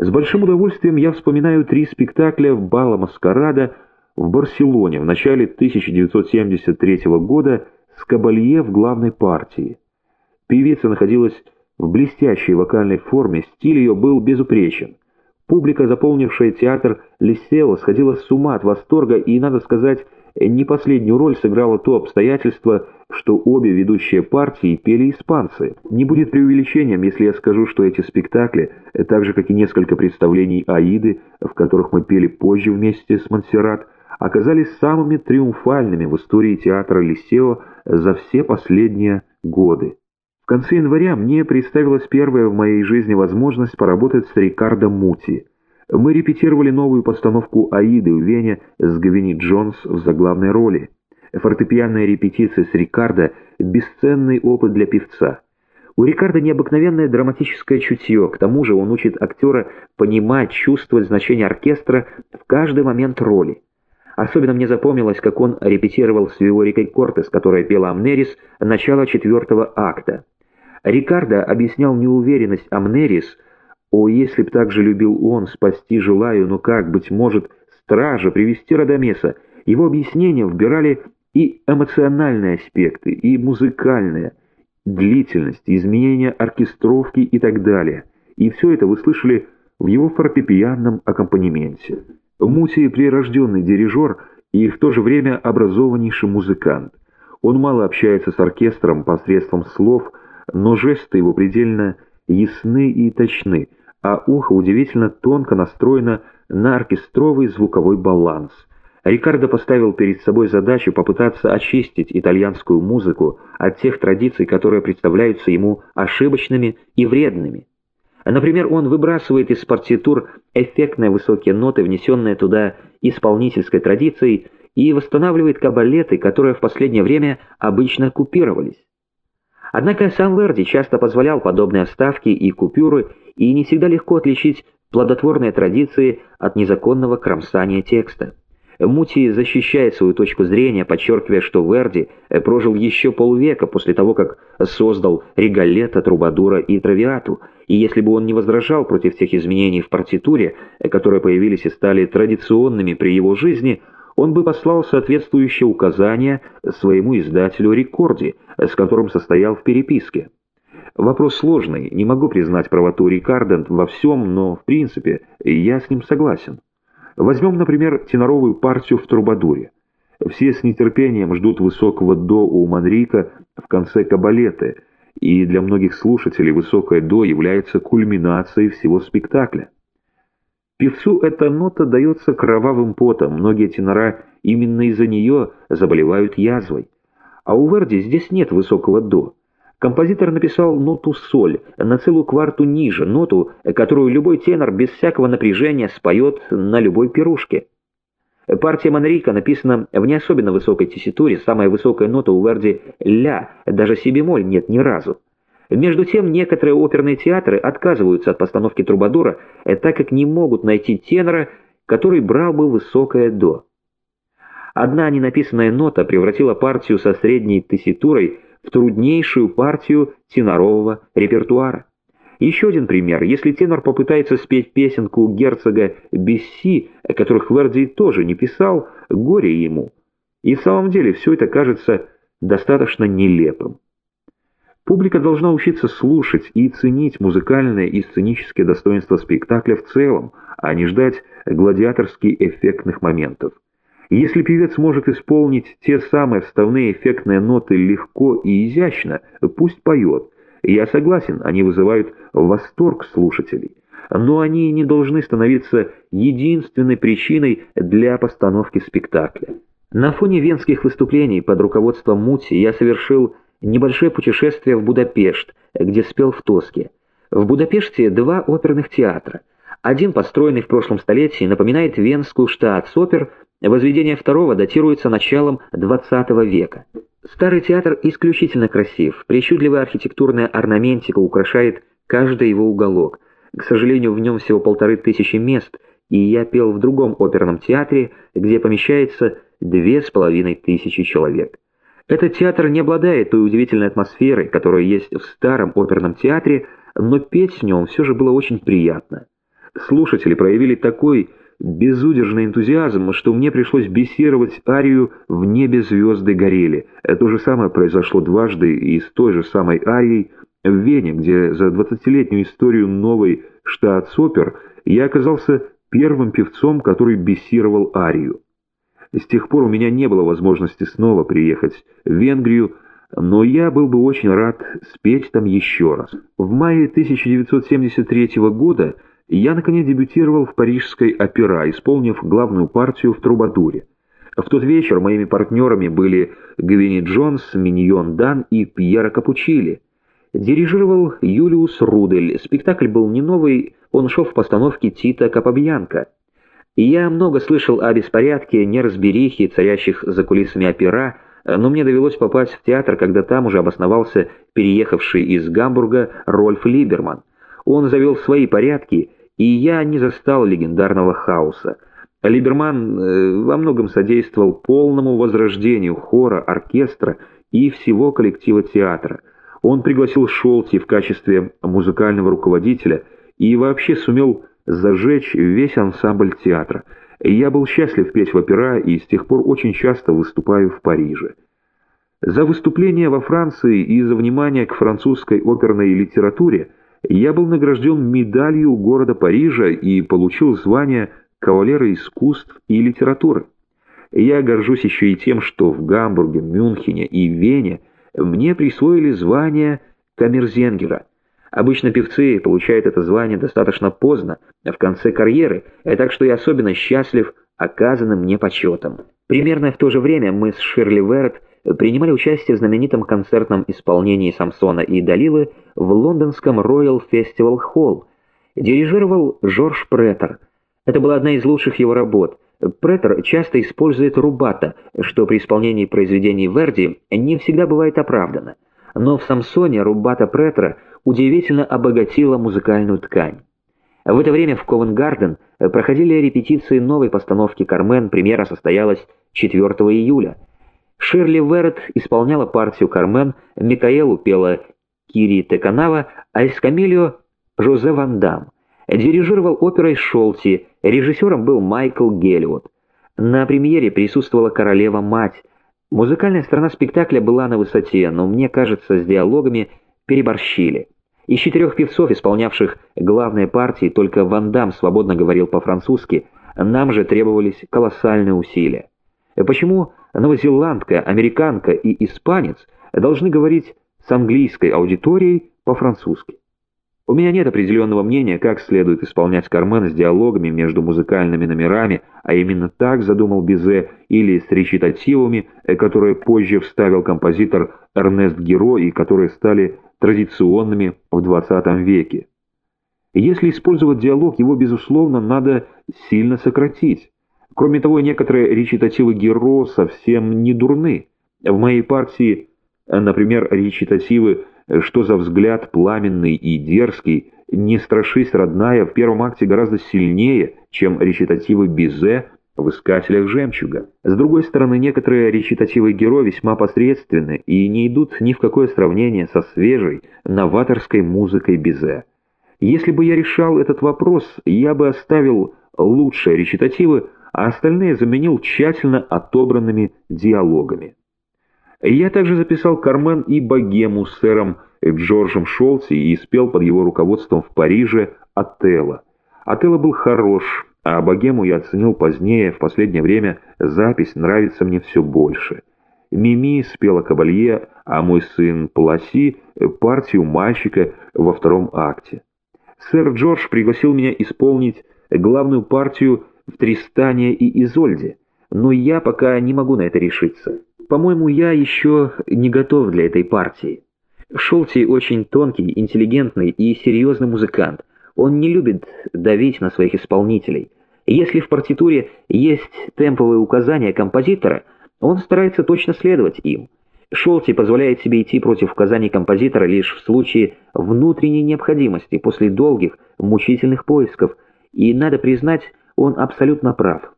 С большим удовольствием я вспоминаю три спектакля «Бала Маскарада» в Барселоне в начале 1973 года с Кабалье в главной партии. Певица находилась в блестящей вокальной форме, стиль ее был безупречен. Публика, заполнившая театр Лисео, сходила с ума от восторга, и, надо сказать, не последнюю роль сыграло то обстоятельство, что обе ведущие партии пели испанцы. Не будет преувеличением, если я скажу, что эти спектакли, так же как и несколько представлений Аиды, в которых мы пели позже вместе с Монсеррат, оказались самыми триумфальными в истории театра Лисео за все последние годы. В конце января мне представилась первая в моей жизни возможность поработать с Рикардо Мути – мы репетировали новую постановку «Аиды» в Вене с Гавини Джонс в заглавной роли. Фортепианная репетиция с Рикардо – бесценный опыт для певца. У Рикардо необыкновенное драматическое чутье, к тому же он учит актера понимать, чувствовать значение оркестра в каждый момент роли. Особенно мне запомнилось, как он репетировал с Виорикой Кортес, которая пела Амнерис, начало четвертого акта. Рикардо объяснял неуверенность Амнерис – о, если б так же любил он, спасти желаю, но как, быть может, стража, привести Радамеса. Его объяснения вбирали и эмоциональные аспекты, и музыкальные, длительность, изменения оркестровки и так далее. И все это вы слышали в его фортепианном аккомпанементе. Муси – прирожденный дирижер и в то же время образованнейший музыкант. Он мало общается с оркестром посредством слов, но жесты его предельно ясны и точны, а ухо удивительно тонко настроено на оркестровый звуковой баланс. Рикардо поставил перед собой задачу попытаться очистить итальянскую музыку от тех традиций, которые представляются ему ошибочными и вредными. Например, он выбрасывает из партитур эффектные высокие ноты, внесенные туда исполнительской традицией, и восстанавливает кабалеты, которые в последнее время обычно купировались. Однако сам Верди часто позволял подобные вставки и купюры, и не всегда легко отличить плодотворные традиции от незаконного кромсания текста. Мути защищает свою точку зрения, подчеркивая, что Верди прожил еще полвека после того, как создал Регалета, Трубадура и Травиату, и если бы он не возражал против тех изменений в партитуре, которые появились и стали традиционными при его жизни, он бы послал соответствующее указание своему издателю Рекорди, с которым состоял в переписке. Вопрос сложный, не могу признать правоту Рикардо во всем, но, в принципе, я с ним согласен. Возьмем, например, теноровую партию в Трубадуре. Все с нетерпением ждут высокого «до» у Манрика в конце кабалеты, и для многих слушателей высокое «до» является кульминацией всего спектакля. Певцу эта нота дается кровавым потом, многие тенора именно из-за нее заболевают язвой. А у Верди здесь нет высокого «до». Композитор написал ноту соль на целую кварту ниже, ноту, которую любой тенор без всякого напряжения споет на любой пирушке. Партия Манрика написана в не особенно высокой тесситуре, самая высокая нота у Верди — ля, даже си бемоль нет ни разу. Между тем, некоторые оперные театры отказываются от постановки Трубадура, э, так как не могут найти тенора, который брал бы высокое «до». Одна ненаписанная нота превратила партию со средней тесситурой в труднейшую партию тенорового репертуара. Еще один пример. Если тенор попытается спеть песенку герцога Бесси, которых Верди тоже не писал, горе ему. И в самом деле все это кажется достаточно нелепым. Публика должна учиться слушать и ценить музыкальное и сценическое достоинство спектакля в целом, а не ждать гладиаторски эффектных моментов. Если певец может исполнить те самые вставные эффектные ноты легко и изящно, пусть поет. Я согласен, они вызывают восторг слушателей. Но они не должны становиться единственной причиной для постановки спектакля. На фоне венских выступлений под руководством Мути я совершил небольшое путешествие в Будапешт, где спел в Тоске. В Будапеште два оперных театра. Один, построенный в прошлом столетии, напоминает Венскую штатс-опер, возведение второго датируется началом XX века. Старый театр исключительно красив, причудливая архитектурная орнаментика украшает каждый его уголок. К сожалению, в нем всего полторы тысячи мест, и я пел в другом оперном театре, где помещается две с половиной тысячи человек. Этот театр не обладает той удивительной атмосферой, которая есть в старом оперном театре, но петь в нем все же было очень приятно. Слушатели проявили такой безудержный энтузиазм, что мне пришлось бесировать арию «В небе звезды горели». То же самое произошло дважды и с той же самой арией в Вене, где за двадцатилетнюю историю новой штатс-опер я оказался первым певцом, который бесировал арию. С тех пор у меня не было возможности снова приехать в Венгрию, но я был бы очень рад спеть там еще раз. В мае 1973 года я, наконец, дебютировал в парижской опера, исполнив главную партию в «Трубадуре». В тот вечер моими партнерами были Гвинни Джонс, Миньон Дан и Пьера Капучили. Дирижировал Юлиус Рудель. Спектакль был не новый, он шел в постановке Тита Капабьянка. Я много слышал о беспорядке, неразберихе, царящих за кулисами опера, но мне довелось попасть в театр, когда там уже обосновался переехавший из Гамбурга Рольф Либерман. Он завел свои порядки, и я не застал легендарного хаоса. Либерман э, во многом содействовал полному возрождению хора, оркестра и всего коллектива театра. Он пригласил Шолти в качестве музыкального руководителя и вообще сумел зажечь весь ансамбль театра. Я был счастлив петь в опера и с тех пор очень часто выступаю в Париже. За выступление во Франции и за внимание к французской оперной литературе я был награжден медалью города Парижа и получил звание кавалера искусств и литературы. Я горжусь еще и тем, что в Гамбурге, Мюнхене и Вене мне присвоили звание камерзенгера. Обычно певцы получают это звание достаточно поздно, в конце карьеры, э, так что я особенно счастлив оказанным мне почетом. Примерно в то же время мы с Ширли Верт принимали участие в знаменитом концертном исполнении Самсона и Далилы в лондонском Royal Festival Hall. Дирижировал Жорж Претер. Это была одна из лучших его работ. Претер часто использует рубата, что при исполнении произведений Верди не всегда бывает оправдано. Но в Самсоне рубата Претера удивительно обогатила музыкальную ткань. В это время в Ковенгарден проходили репетиции новой постановки «Кармен», премьера состоялась 4 июля. Ширли Верет исполняла партию «Кармен», Микаэлу пела Кири Теканава, а Эскамилио — Жозе Ван Дам. Дирижировал оперой Шолти, режиссером был Майкл Геллиот. На премьере присутствовала королева-мать. Музыкальная сторона спектакля была на высоте, но мне кажется, с диалогами переборщили. Из четырех певцов, исполнявших главные партии, только Ван Дам свободно говорил по-французски, нам же требовались колоссальные усилия. Почему новозеландка, американка и испанец должны говорить с английской аудиторией по-французски? У меня нет определенного мнения, как следует исполнять Кармен с диалогами между музыкальными номерами, а именно так задумал Бизе, или с речитативами, которые позже вставил композитор Эрнест Геро и которые стали традиционными в XX веке. Если использовать диалог, его, безусловно, надо сильно сократить. Кроме того, некоторые речитативы Геро совсем не дурны. В моей партии, например, речитативы «Что за взгляд пламенный и дерзкий», «Не страшись, родная» в первом акте гораздо сильнее, чем речитативы Бизе в «Искателях жемчуга». С другой стороны, некоторые речитативы Геро весьма посредственны и не идут ни в какое сравнение со свежей, новаторской музыкой Бизе. Если бы я решал этот вопрос, я бы оставил лучшие речитативы, а остальные заменил тщательно отобранными диалогами. Я также записал «Кармен» и «Богему» с сэром Джорджем Шолти и спел под его руководством в Париже «Отелло». «Отелло» был хорош, а богему я оценил позднее, в последнее время запись нравится мне все больше. Мими спела кабалье, а мой сын Пласи — партию мальчика во втором акте. Сэр Джордж пригласил меня исполнить главную партию в Тристане и Изольде, но я пока не могу на это решиться. По-моему, я еще не готов для этой партии. Шолти очень тонкий, интеллигентный и серьезный музыкант. Он не любит давить на своих исполнителей. Если в партитуре есть темповые указания композитора, он старается точно следовать им. Шолти позволяет себе идти против указаний композитора лишь в случае внутренней необходимости, после долгих, мучительных поисков, и, надо признать, он абсолютно прав.